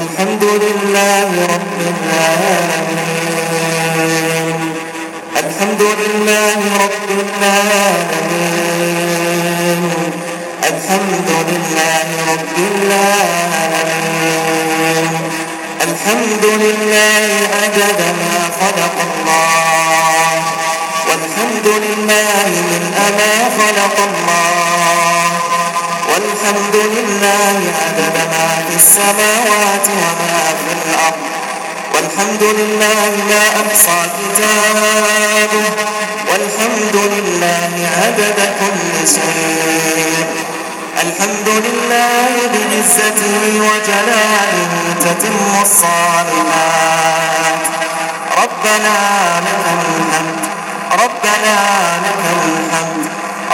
الحمد لله رب العالمين الحمد لله رب العالمين الحمد لله رب العالمين الحمد لله عدد ما خلق الله والحمد لله من أما خلق الله والحمد لله عدد ما في السماوات وما في الأرض والحمد لله ما أحصى كتابه والحمد لله عدد كل شيء الحمد لله بعزته وجلاله تتم الصالحات ربنا لك الحمد ربنا لك الحمد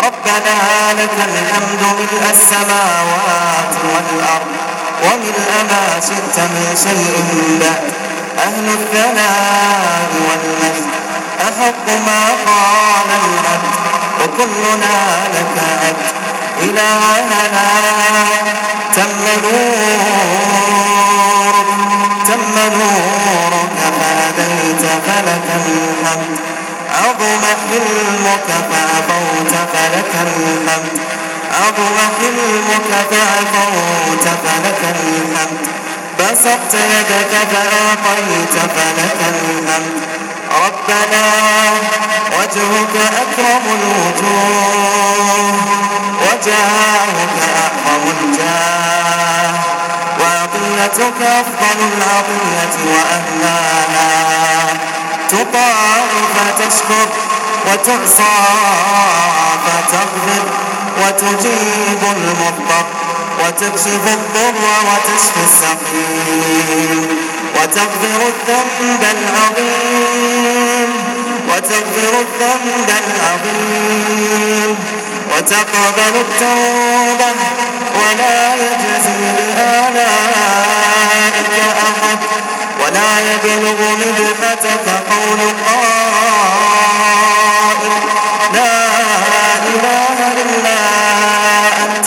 ربنا لك الحمد ملء السماوات والأرض وملء ما شئت من شيء بعد أهل الثناء والمجد أحق ما قال العبد وكلنا لك عبد إلهنا تم نورك تم نورك فهديت فلك الحمد. عظم حلمك فعفوت فلك الحمد. عظم حلمك فعفوت فلك الحمد. بسطت يدك فأعطيت فلك الحمد. ربنا وجهك أكرم الوجوه وجاهك أعظم الجاه وعطيتك أفضل العطية وأهلاها. تطاع فتشكر وتعصى فتغفر وتجيب المضطر وتكشف الضر وتشفي السقيم وتغفر الذنب العظيم. وتغفر الذنب العظيم وتقبل التوبة ولا يجزي بآلائك أحد ولا يبلغ مدحتك قول قائل لا إله إلا أنت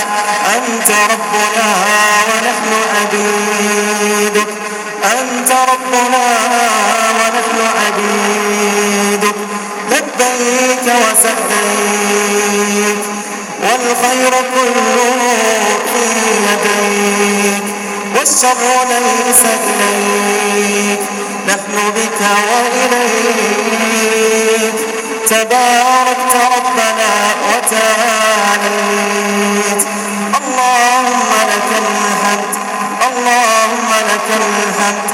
أنت ربنا ونحن عبيدك أنت ربنا ونحن عبيدك لبيك وسعديك والخير كله في يديك والشر ليس إليك نحن بك وإليك تباركت ربنا وتعاليت اللهم لك الحمد اللهم لك الحمد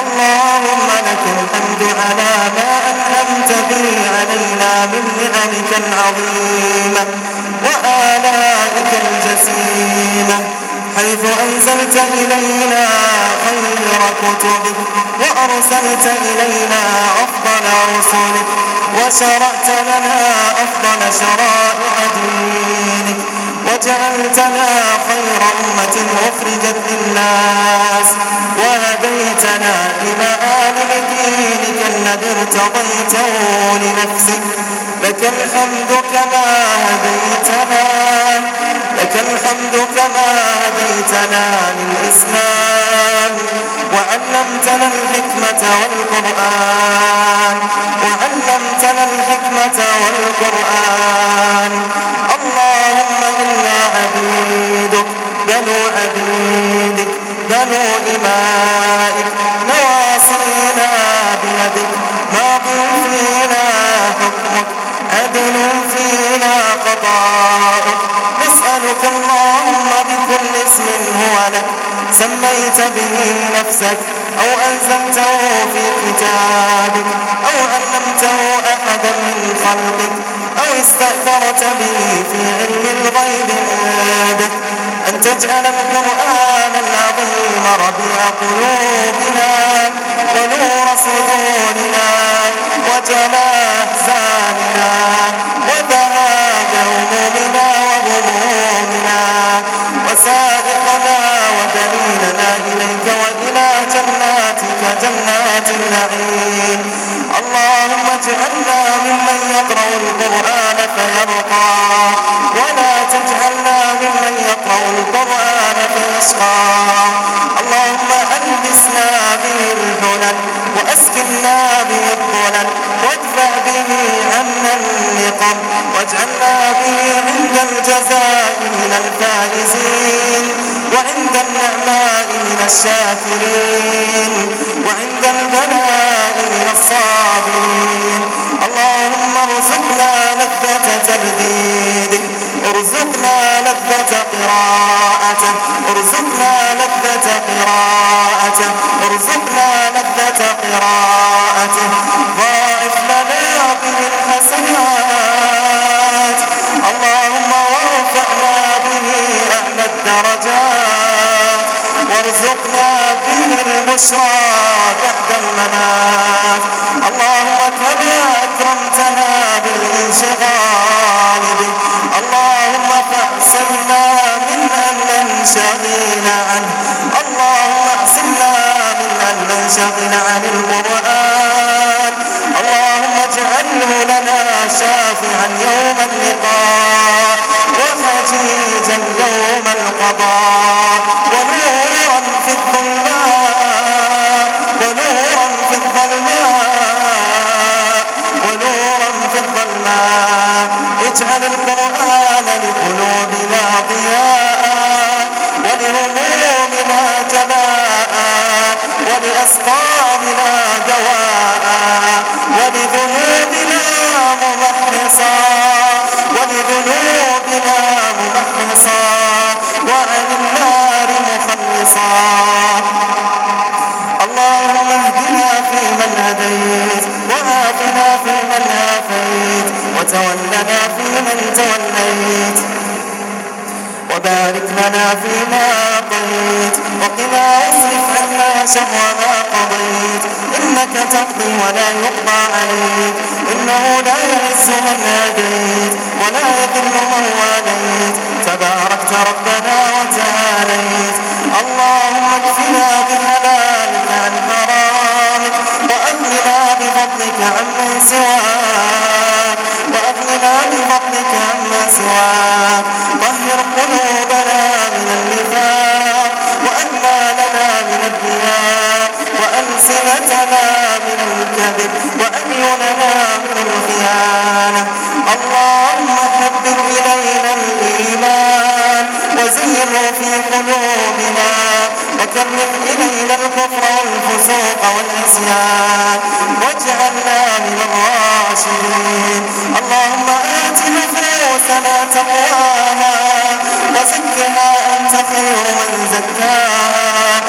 اللهم لك الحمد على ما أنعمت به علينا من نعمك العظيمة وآلائك الجسيمة حيث أنزلت إلينا خير كتبك وأرسلت إلينا أفضل رسلك وشرعت لنا أفضل شرائع دينك وجعلتنا خير أمة أخرجت للناس. وهديتنا إلى آل دينك الذي ارتضيته لنفسك. لك الحمد كما هديتنا. لك الحمد كما هديتنا للإسلام. وعلمتنا الحكمة والقرآن. وعلمتنا الحكمة والقرآن. اللهم بيدك فينا حكمك عدل فينا قضاءك نسألك اللهم بكل اسم هو لك سميت به نفسك أو أنزلته في كتابك أو علمته أحدا من خلقك أو استأثرت به في علم الغيب. عندك تجعل القرآن العظيم ربيع قلوبنا ونور صدورنا وجلاء أحزاننا وذهاب همومنا وغمومنا وسائقنا ودليلنا إليك وإلى جناتك جنات النعيم. اللهم اجعلنا ممن يقرأ القرآن فيرقى الأشقى اللهم ألبسنا به الهلل وأسكننا به الضلل. وادفع به عنا النقم. واجعلنا به عند الجزاء من الفائزين. وعند النعماء من الشاكرين. وعند البلاء من الصابرين. اللهم ارزقنا لذة تلذيذك ارزقنا لذة قراءته ارزقنا لذة قراءته ارزقنا لذة قراءته ضاعف لنا به الحسنات. اللهم وارفعنا به أعلى الدرجات. وارزقنا به البشرى بعد الممات. وتولنا فيمن توليت وبارك لنا فيما أعطيت وقنا واصرف عنا شر ما قضيت. إنك تقضي ولا يقضى عليك. إنه لا يعز من هديت ولا يذل من واليت. تباركت ربنا وتعاليت. اللهم اكفنا بحلالك عن حرامك وأغننا بفضلك عمن سواك. بفضلك عمن سواك طهر قلوبنا من النفاق وأمالنا من الرياء وألسنتنا من الكذب وأعيننا من الخيانة اللهم حبب إلينا الإيمان وزينه في قلوبنا وكرم إلينا الكفر والفسوق والعصيان واجعلنا من الراشدين. اللهم آت نفوسنا تقواها وزكها أنت خير من زكاها.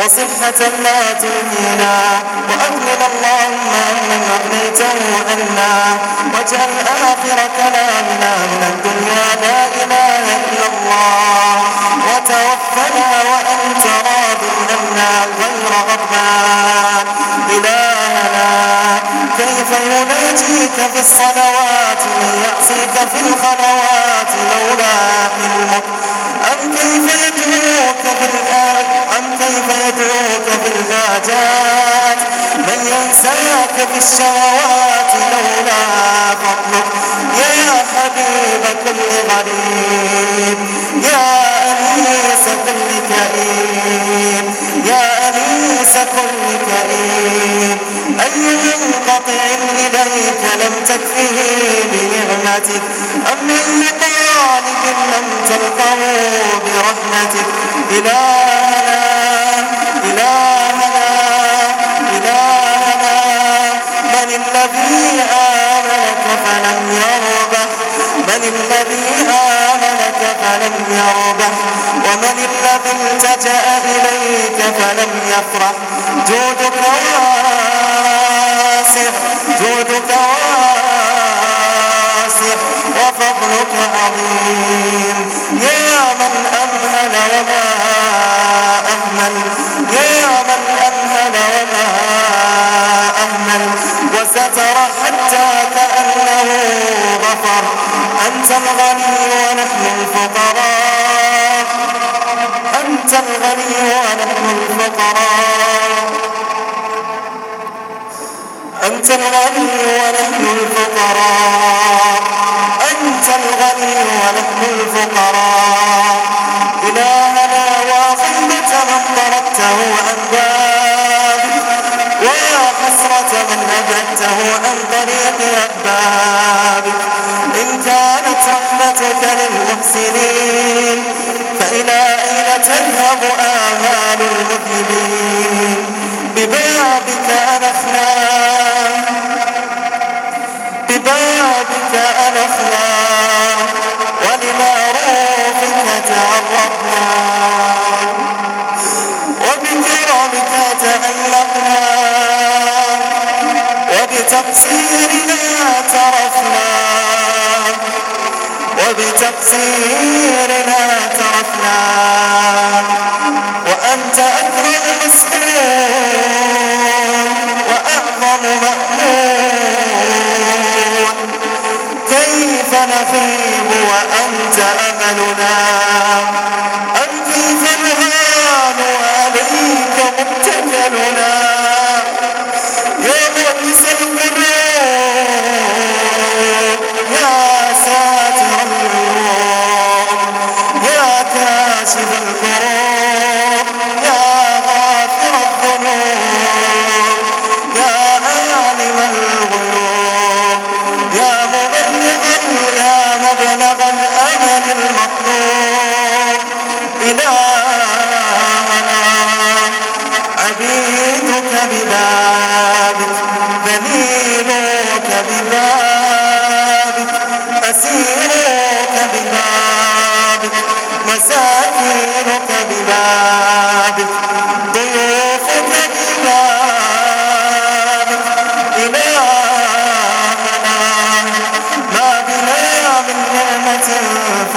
وصحة لا تلهينا وأغننا اللهم من أغنيته عنا واجعل آخر كلامنا من الدنيا لا إله إلا الله وتوفنا وأنت راض عنا غير غضبان. إلهنا كيف يناجيك في الصلوات من يعصيك في الخلوات لولا علمك أم كيف يدعوك في الآن أم كيف الحاجات من ينساك في الشهوات لولا فضلك يا حبيب كل غريب. يا أنيس كل كريم. يا أنيس كل كريم. أي منقطع إليك لم تكفه بنعمتك. أم من طالب لم تلقه برحمتك. إلهنا من الذي آمنك فلم يربح من الذي آمنك فلم يربح ومن الذي التجأ إليك فلم يفرح. جودك واسع. جودك واسع. وفضلك عظيم. يا من أمهل وما أهمل. أنت الغني ونحن الفقراء. أنت الغني ونحن الفقراء. أنت الغني ونحن الفقراء. أنت الغني ونحن الفقراء. إلهنا طردته عن بابك ويا من أبعدته عن طريق أحبابك إن كانت رحمتك للمحسنين فإلى أين تذهب آمال المذنبين. ببابك أنخنا ببابك أنخنا ترفنا وأنت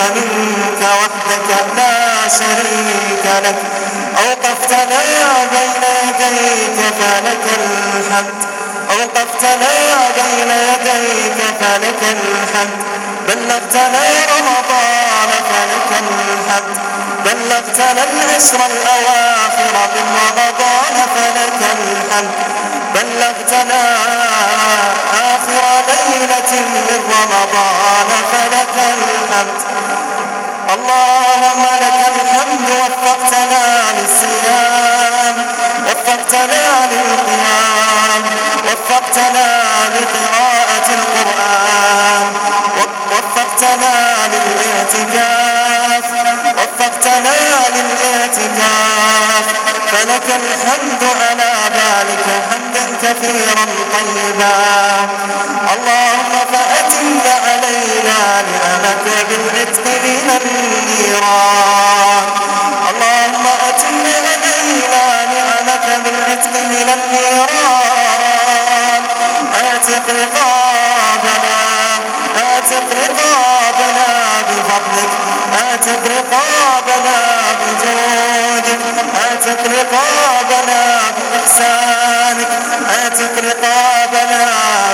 فمنك وحدك لا شريك لك. أوقفتنا بين يديك فلك الحمد. أوقفتنا بين يديك فلك الحمد. بلغتنا رمضان فلك الحمد. بلغتنا العشر الأواخر من رمضان فلك الحمد. بلغتنا آخر ليلة من رمضان فلك الحمد. اللهم لك الحمد وفقتنا للصيام وفقتنا للقيام وفقتنا لقراءة القرآن وفقتنا كثيرا طيبا. اللهم فأتم علينا نعمك بالعتق من النيران اللهم أتم علينا نعمك بالعتق من النيران أعتق رقابنا أعتق رقابنا بفضلك أعتق رقابنا بجودك أعتق رقابنا اعتق رقابنا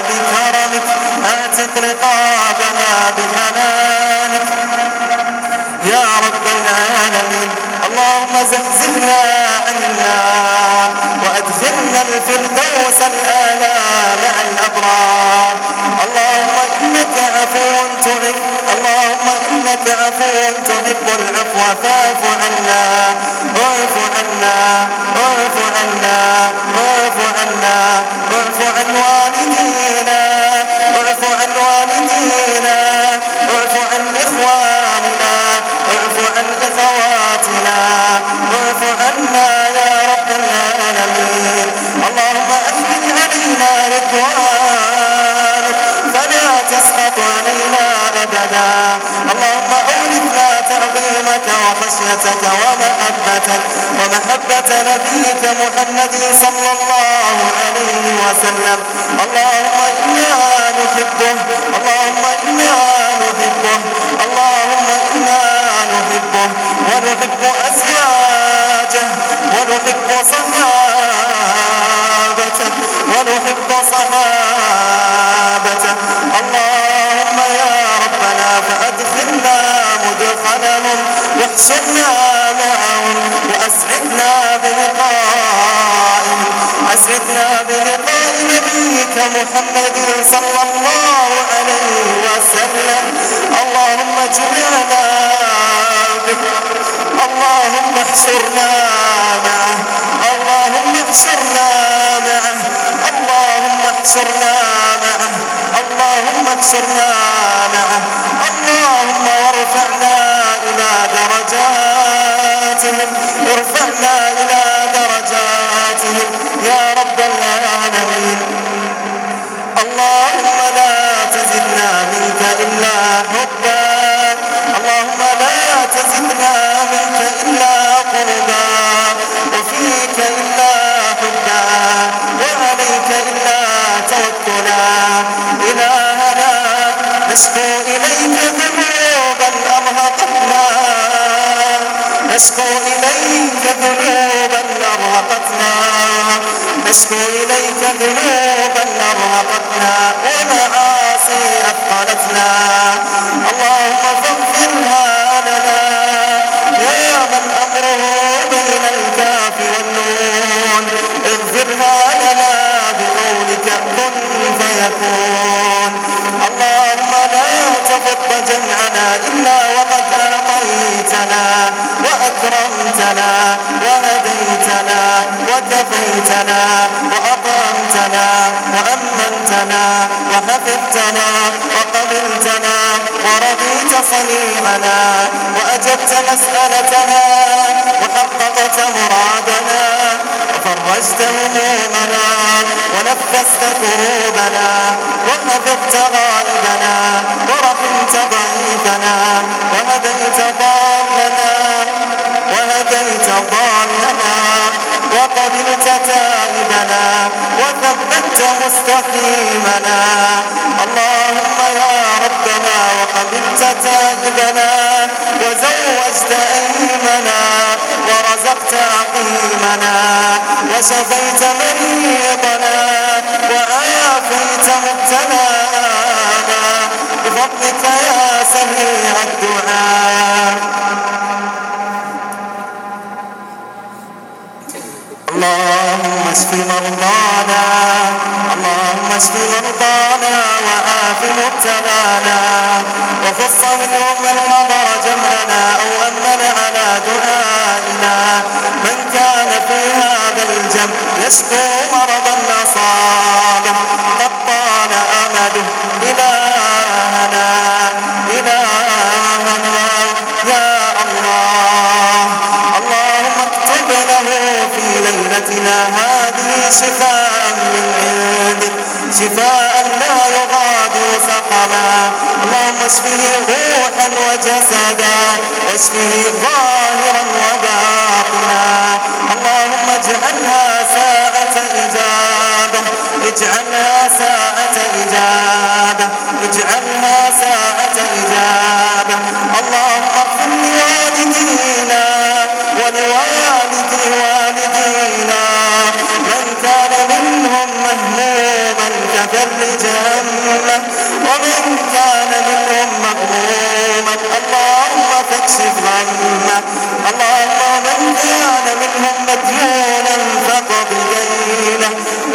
بكرمك اعتق رقابنا بحنانك. يا رب العالمين اللهم زلزلنا عنا وأدخلنا الفردوس الاعلى مع الأبرار. اللهم إنك عفو تحب اللهم إنك عفو تحب. العفو فاعف عنا واعف عنا واعف عنا. وخشيتك ومحبتك ومحبة نبيك محمد صلى الله عليه وسلم. اللهم إنا نحبه اللهم إنا نحبه اللهم إنا نحبه ونحب أزواجه ونحب صحابته ونحب صحابته اللهم يا ربنا فأدخلنا مدخلهم واحشرنا معهم وأسعدنا بلقائهم أسعدنا بلقاء نبيك محمد صلى الله عليه وسلم. اللهم اجعلنا اللهم احشرنا معه اللهم احشرنا معه اللهم احشرنا معه اللهم احشرنا معه درجاتهم ارفعنا نشكو إليك ذنوبا أرهقتنا. نشكو إليك ذنوبا أرهقتنا. ومعاصي أثقلتنا. اللهم فاغفرها لنا. يا من أمره بين الكاف والنون. اغفرها لنا بقولك كن فيكون. اللهم لا تفض جمعنا إلا وقد أعطيتنا وأكرمتنا وهديتنا وكفيتنا وأطعمتنا وأمنتنا وحفظتنا وقبلتنا ورضيت صنيعنا وأجبت مسألتنا وحققت مرادنا وفرجت همومنا ونفست كروبنا وحفظت غائبنا. ضعيفنا وهديت ضالنا وهديت ضالنا. وقبلت تائبنا وثبت مستقيمنا. اللهم يا ربنا وقبلت تائبنا وزوجت أيمنا ورزقت عقيمنا. وشفيت مريضنا وعافيت مبتلانا. بفضلك يا سميع الدعاء. اللهم اشف مرضانا اللهم اشف مرضانا وعاف مبتلانا. وخص منهم من حضر جمعنا أو أمن على دعائنا. من كان في هذا الجمع يشكو مرضا اصابه قد طال امله الهنا الهنا يا الله اللهم اكتب له في هذه شفاء من عندك شفاء لا يغادر سقما اللهم اشفه روحا وجسدا. واشفه ظاهرا وباطنا. اللهم اجعلها ساعة إجابة. اجعلها ساعة إجابة. اجعلها ساعة إجابة. اللهم اغفر لوالدينا ولوالدي والدينا من كان منهم مهموما كفرج همه ومن كان منهم مغموما اللهم فاكشف غمه اللهم من كان منهم مديونا فقد دينه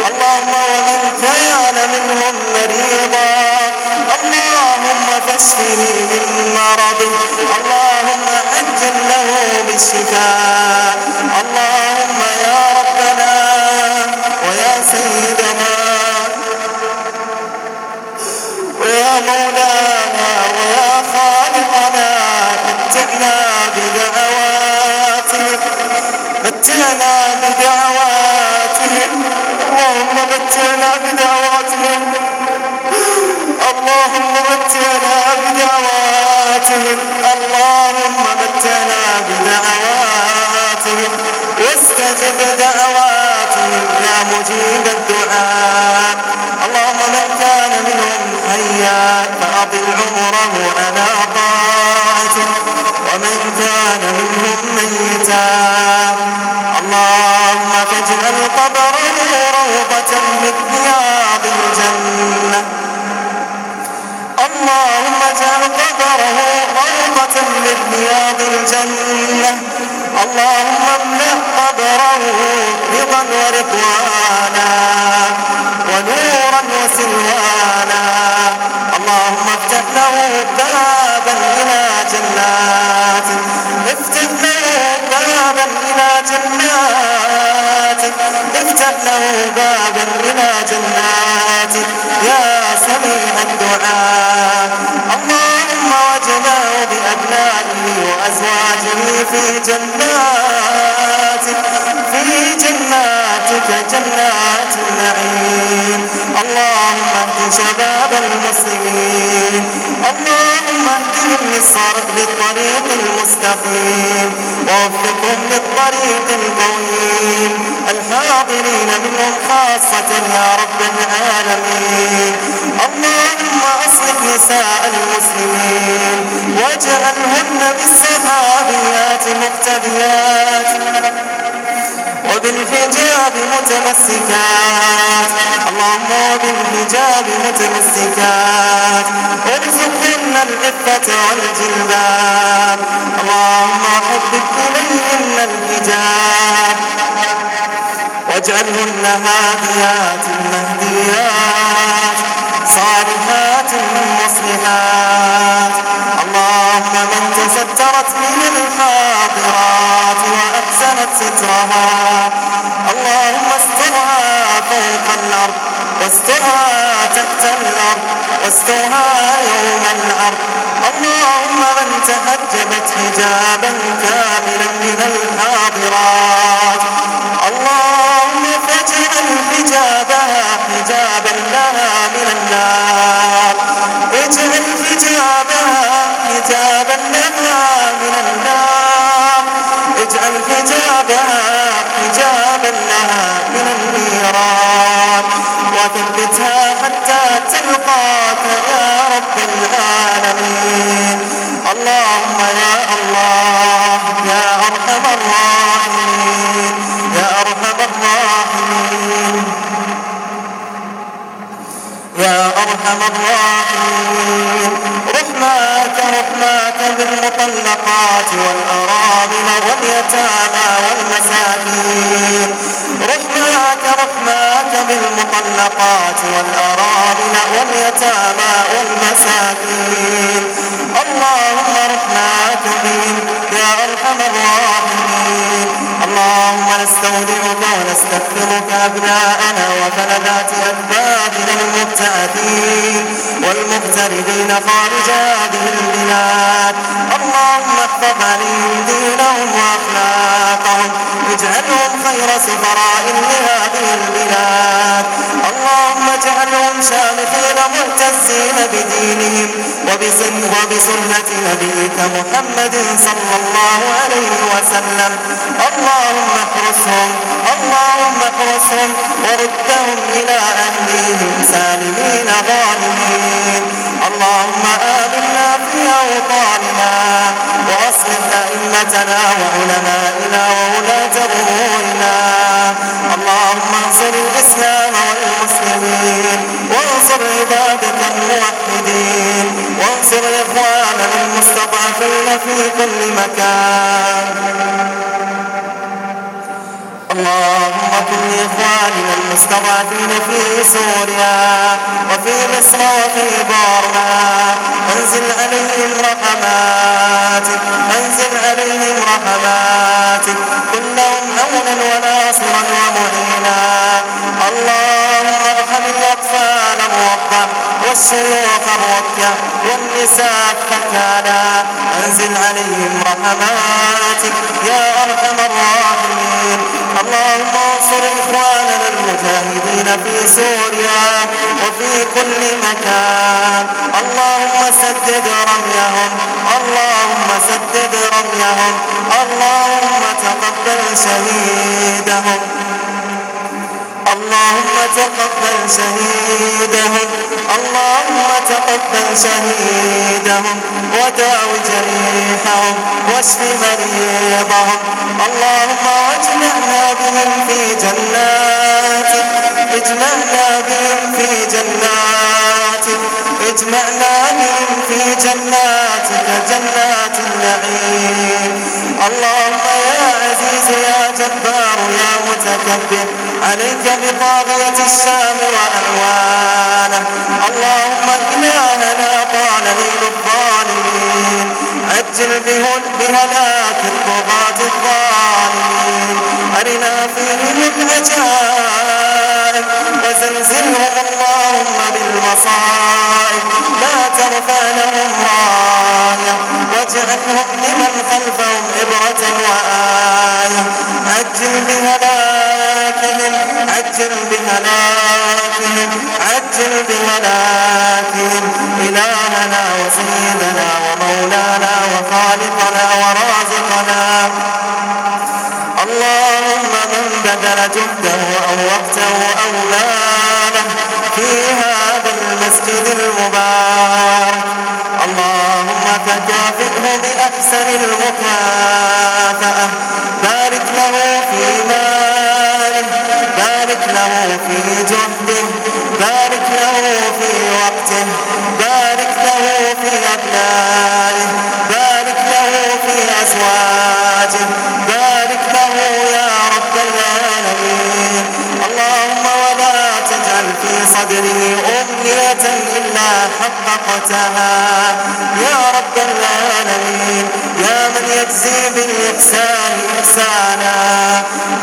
اللهم ومن كان منهم مريضا اللهم فاشفه من مرضه اللهم عجل له بالشفاء اللهم مجيب الدعاء. اللهم من كان منهم حيا فأطل عمره على طاعتك ومن كان منهم ميتا. اللهم فاجعل قبره روضة من رياض الجنة. اللهم اجعل قبره روضة من رياض الجنة. اللهم املأ قبره رضا ورضوانا له بابا إلى جناتك افتح له بابا إلى جناتك افتح له بابا إلى جناتك يا سميع الدعاء. اللهم واجمعه بأبنائه وأزواجه في جناتك في جناتك جنات النعيم. اللهم شباب المسلمين. اللهم اهدهم للطريق المستقيم. ووفقهم للطريق القويم. الحاضرين منهم خاصة يا رب العالمين. اللهم أصلح نساء المسلمين. واجعلهن بالصحابيات مقتديات. وبالحجاب متمسكات اللهم وبالحجاب متمسكات ارزقهن العفة والجلباب. اللهم حبب إليهن الحجاب. واجعلهن هاديات مهديات. صالحات مصلحات اللهم من تسترت من الحاضرات سترها اللهم استرها فوق الأرض واسترها تحت الأرض واسترها يوم الأرض اللهم من تحجبت حجابا كاملا من الحاضرات. أرحم الراحمين رحماك رحماك بالمطلقات والأرامل واليتامى والمساكين. رحماك رحماك بالمطلقات والأرامل واليتامى والمساكين. البلاد اللهم احفظ عليهم دينهم وأخلاقهم اجعلهم خير سفراء لهذه البلاد. اللهم اجعلهم شامخين معتزين بدينهم وبسن وبسنة نبيك محمد صلى الله عليه وسلم. اللهم احرسهم اللهم احرسهم وردهم إلى أهليهم سالمين ظالمين اللهم آمنا في أوطاننا وأصلح أئمتنا وعلمائنا وولاة أمورنا. اللهم انصر الإسلام والمسلمين. وانصر عبادك الموحدين. وانصر إخواننا المستضعفين في كل مكان. المستضعفين في سوريا وفي مصر وفي بورما. انزل عليهم رحماتك انزل عليهم رحماتك كلهم عونا وناصرا ومعينا اللهم ارحم الأطفال الرضع والشيوخ الركع والنساء فكانا انزل عليهم رحماتك يا أرحم الراحمين. اللهم انصر إخواننا المجاهدين في سوريا وفي كل مكان. اللهم سدد رميهم. اللهم سدد رميهم. اللهم تقبل شهيدهم. اللهم تقبل شهيدهم. اللهم تقبل شهيدهم. وداو جريحهم. واشف مريضهم. اللهم واجمعنا بهم في جناتك. اجمعنا بهم في جناتك. اجمعنا بهم في جناتك. جنات النعيم. اللهم يا عزيز يا جبار يا متكبر. عليك بطاغية الشام وأعوانه اللهم إلهنا طال ليل الظالمين عجل بهلاك الطغاة الظالمين. أرنا فيهم العجائب وزلزلهم اللهم بالمصائب لا ترفع لهم راية واجعلهم لمن خلفهم عبرة وآية عجل بهلاكهم عجل بهلاكهم عجل بهلاكهم. إلهنا وسيدنا ومولانا وخالقنا ورازقنا. اللهم من بذل جهده أو وقته أو ماله يجزي بالإحسان إحسانا.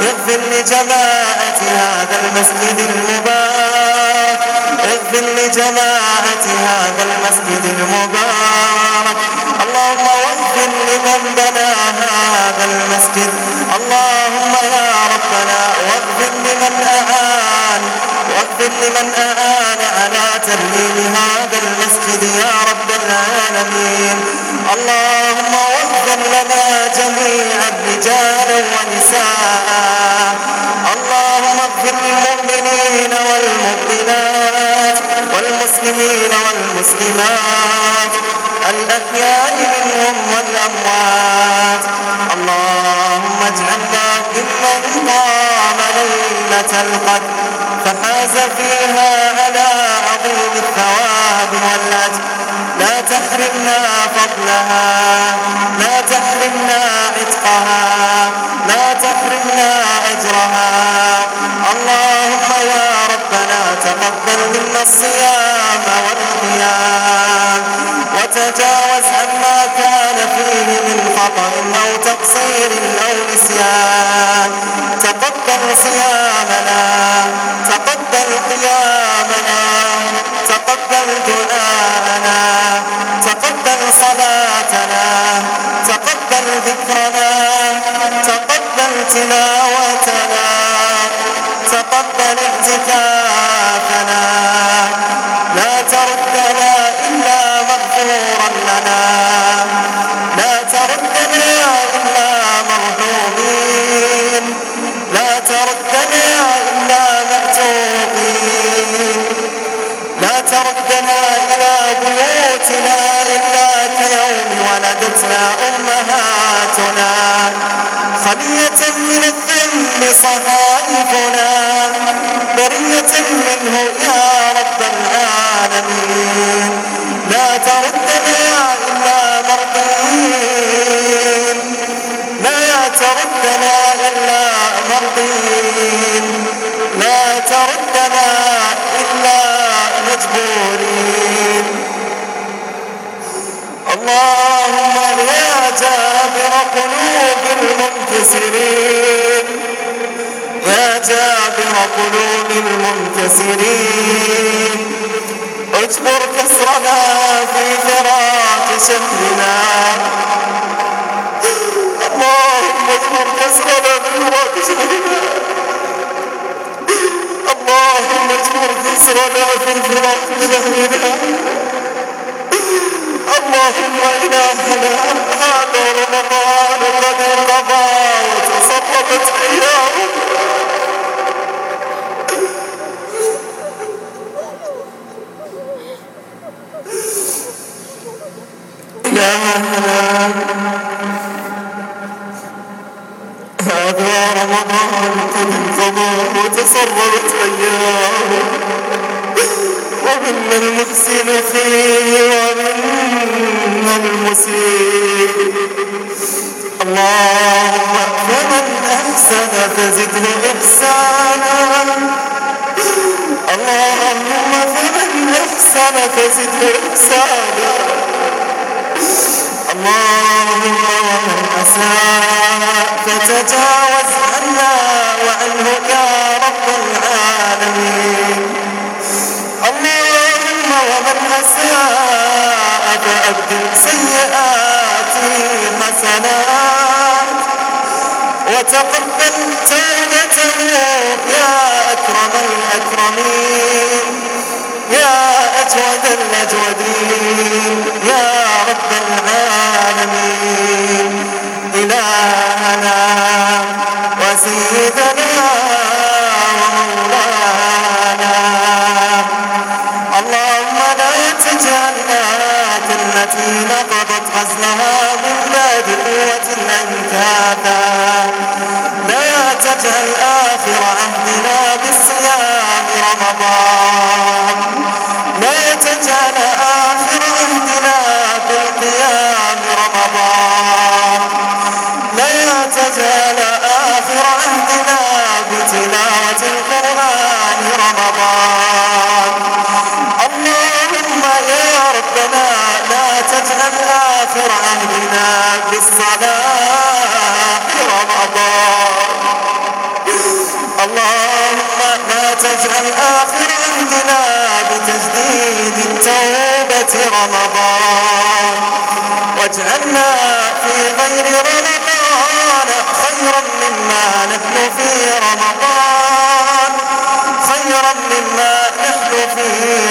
اغفر لجماعة هذا المسجد المبارك. اغفر لجماعة هذا المسجد المبارك. اللهم واغفر لمن بنى هذا المسجد. اللهم يا ربنا واغفر لمن أعان. واغفر لمن أعان على ترميم هذا المسجد يا رب العالمين. اللهم لنا جميعا رجالا ونساء اللهم اغفر للمؤمنين والمؤمنات والمسلمين والمسلمات الأحياء منهم والأموات. اللهم اجعلنا ممن قام ليلة القدر فحاز فيها على عظيم الثواب والأجر. تحرمنا فضلها لا تحرمنا عتقها لا تحرمنا أجرها. اللهم يا ربنا تقبل منا الصيام والقيام وتجاوز عما كان فيه من خطأ أو تقصير أو نسيان. تقبل صيامنا تقبل قيامنا تقبل دعاءنا تقبل صلاتنا تقبل ذكرنا تقبل تلاوتنا تقبل اعتكافنا لا تردنا إلا مغفورا لنا لا تردنا إلا مرحومين لا تردنا إلا مأتوبين لا تردنا إلى بيوتنا إلا كيوم ولدتنا أمهاتنا خلية من الذنب صحائفنا برية منه يا رب العالمين لا تردنا إلا مرضين لا تردنا إلا مرضين لا تردنا إلا مجبورين اللهم يا جابر قلوب المنكسرين يا جابر قلوب المنكسرين اجبر كسرنا في فراق شهرنا. اللهم اجبر كسرنا في فراق شهرنا. اللهم اجبر كسرنا في فراق شهرنا. ومنا المحسن فيه ومنا المسيء اللهم فمن أحسن فزده إحسانا. اللهم فمن أحسن فزده إحسانا. اللهم ومن أساء فتجاوز عنا وعنه يا رب العالمين اللهم ومن فأبدل سيئاتي حسنات وتقبل توبته يا أكرم الأكرمين. يا أجود الأجودين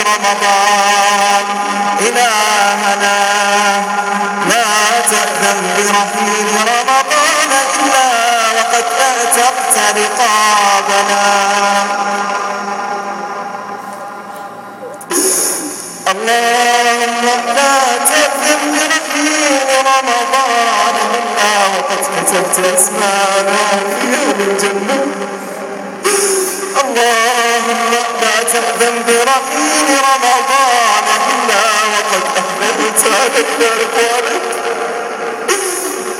رمضان. إلهنا لا تأذن برحيل رمضان إلا وقد أعتقت رقابنا. اللهم لا تأذن برحيل رمضان إلا وقد كتبت اسمانا في أهل الجنة. اللهم تأذن برحيل رمضان إلا وقد أحببت علينا رضوانك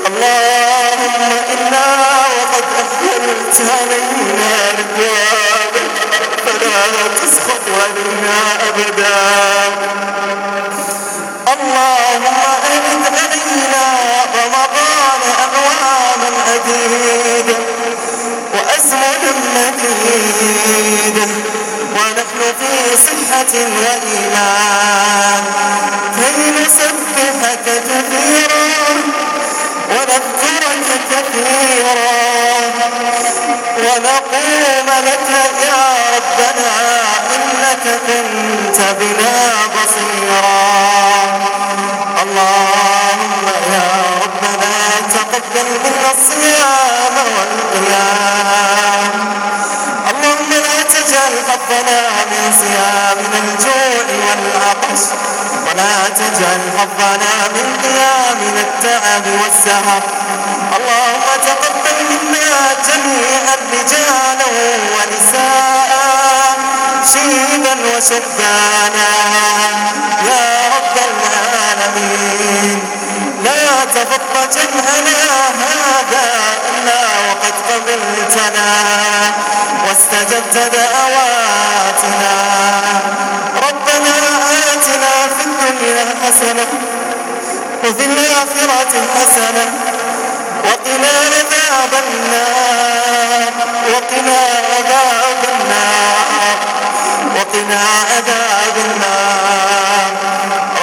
اللهم إنا وقد أحببت علينا رضوانك فلا تسخط علينا أبدا. اللهم أعد علينا رمضان أعواما عديدة وأزمنا ونحن في صحة وإيمان كي نسبحك كثيرا ونذكرك كثيرا ونقوم لك يا ربنا إنك كنت بنا بصيرا. والسهر اللهم تقبل منا جميعا رجالا ونساء شيبا وشبانا. يا رب العالمين لا تفض جمعنا هذا إلا وقد قبلتنا واستجبت دعواتنا ربنا آتنا في الدنيا حسنة وفي الآخرة حسنة وقنا عذاب النار. وقنا عذاب النار. وقنا عذاب النار.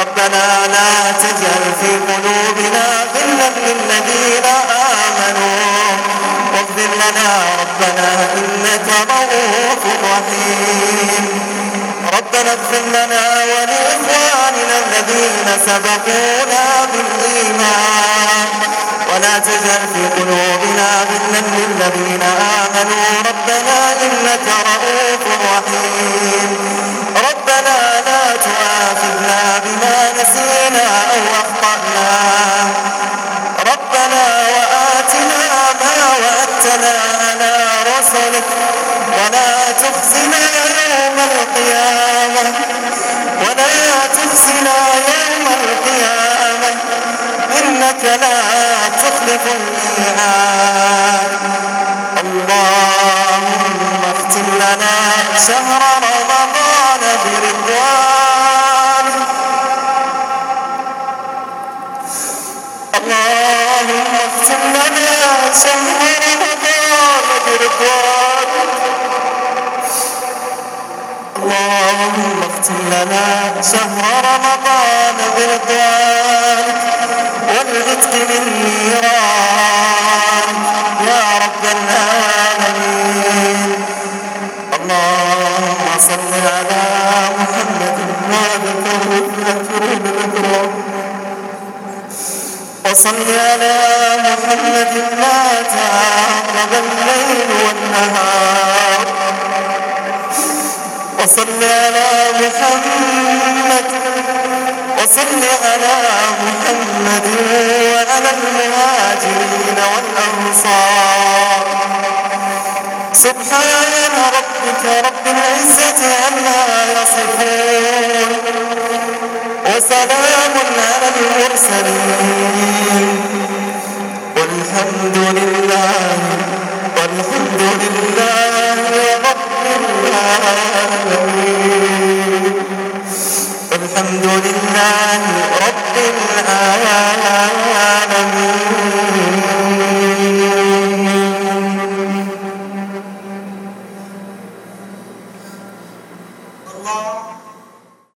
ربنا لا تجعل في قلوبنا غلا للذين آمنوا. واغفر لنا ربنا إنك رؤوف رحيم. ربنا اغفر لنا ولإخواننا الذين سبقونا بالإيمان. ولا تجعل في قلوبنا غلا للذين آمنوا. ربنا إنك رؤوف رحيم. ربنا لا تؤاخذنا بما نسينا أو أخطأنا. ربنا وآتنا ما وعدتنا على رسلك. ولا تخزنا يوم القيامة. إنك لا تخلف الميعاد اللهم اختم لنا شهر رمضان برضوان. اللهم اختم لنا شهر رمضان برضوان اللهم اختم لنا شهر رمضان برضوانك من